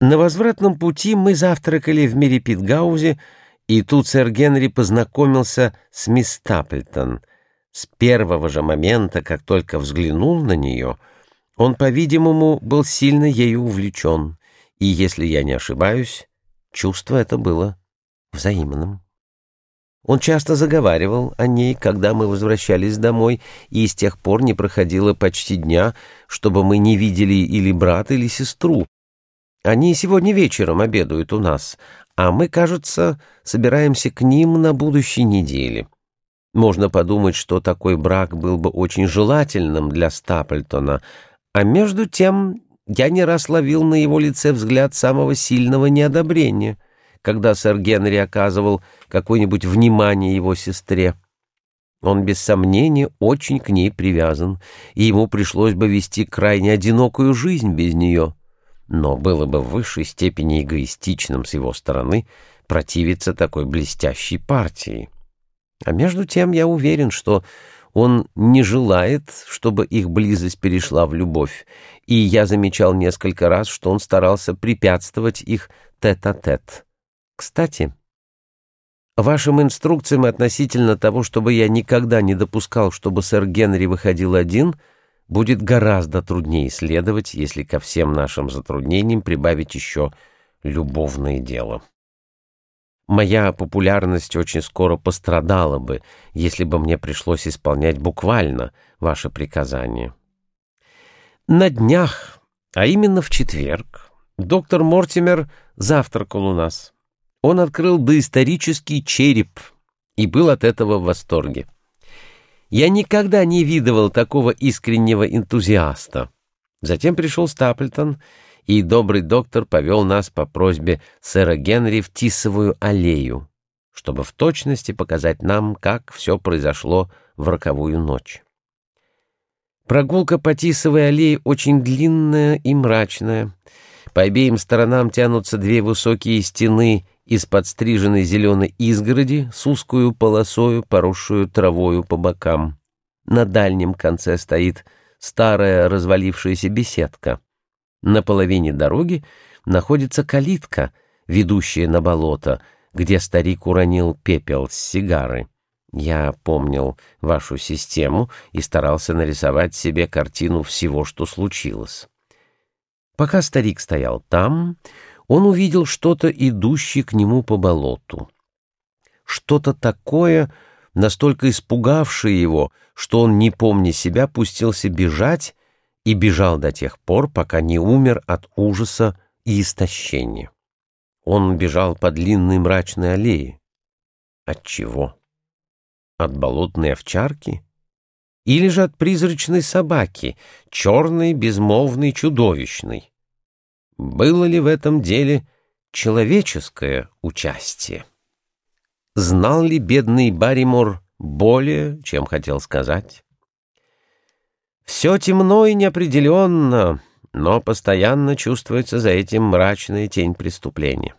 На возвратном пути мы завтракали в Мерипитгаузе, и тут сэр Генри познакомился с мисс Стаплтон. С первого же момента, как только взглянул на нее, он, по-видимому, был сильно ею увлечен, и, если я не ошибаюсь, чувство это было взаимным. Он часто заговаривал о ней, когда мы возвращались домой, и с тех пор не проходило почти дня, чтобы мы не видели или брата, или сестру, они сегодня вечером обедают у нас, а мы, кажется, собираемся к ним на будущей неделе. Можно подумать, что такой брак был бы очень желательным для Стаплтона, а между тем я не раз ловил на его лице взгляд самого сильного неодобрения, когда сэр Генри оказывал какое-нибудь внимание его сестре. Он, без сомнения, очень к ней привязан, и ему пришлось бы вести крайне одинокую жизнь без нее но было бы в высшей степени эгоистичным с его стороны противиться такой блестящей партии. А между тем я уверен, что он не желает, чтобы их близость перешла в любовь, и я замечал несколько раз, что он старался препятствовать их тет-а-тет. -тет. Кстати, вашим инструкциям относительно того, чтобы я никогда не допускал, чтобы сэр Генри выходил один — будет гораздо труднее исследовать, если ко всем нашим затруднениям прибавить еще любовное дело. Моя популярность очень скоро пострадала бы, если бы мне пришлось исполнять буквально ваши приказания. На днях, а именно в четверг, доктор Мортимер завтракал у нас. Он открыл доисторический череп и был от этого в восторге. Я никогда не видывал такого искреннего энтузиаста. Затем пришел Стаплтон, и добрый доктор повел нас по просьбе сэра Генри в Тисовую аллею, чтобы в точности показать нам, как все произошло в роковую ночь. Прогулка по Тисовой аллее очень длинная и мрачная. По обеим сторонам тянутся две высокие стены из подстриженной зеленой изгороди с узкую полосою, поросшую травою по бокам. На дальнем конце стоит старая развалившаяся беседка. На половине дороги находится калитка, ведущая на болото, где старик уронил пепел с сигары. Я помнил вашу систему и старался нарисовать себе картину всего, что случилось. Пока старик стоял там, он увидел что-то, идущее к нему по болоту. Что-то такое, настолько испугавшее его, что он, не помня себя, пустился бежать и бежал до тех пор, пока не умер от ужаса и истощения. Он бежал по длинной мрачной аллее. От чего? От болотной овчарки? Или же от призрачной собаки, черной, безмолвной, чудовищной? Было ли в этом деле человеческое участие? Знал ли бедный Барримор более, чем хотел сказать? Все темно и неопределенно, но постоянно чувствуется за этим мрачная тень преступления.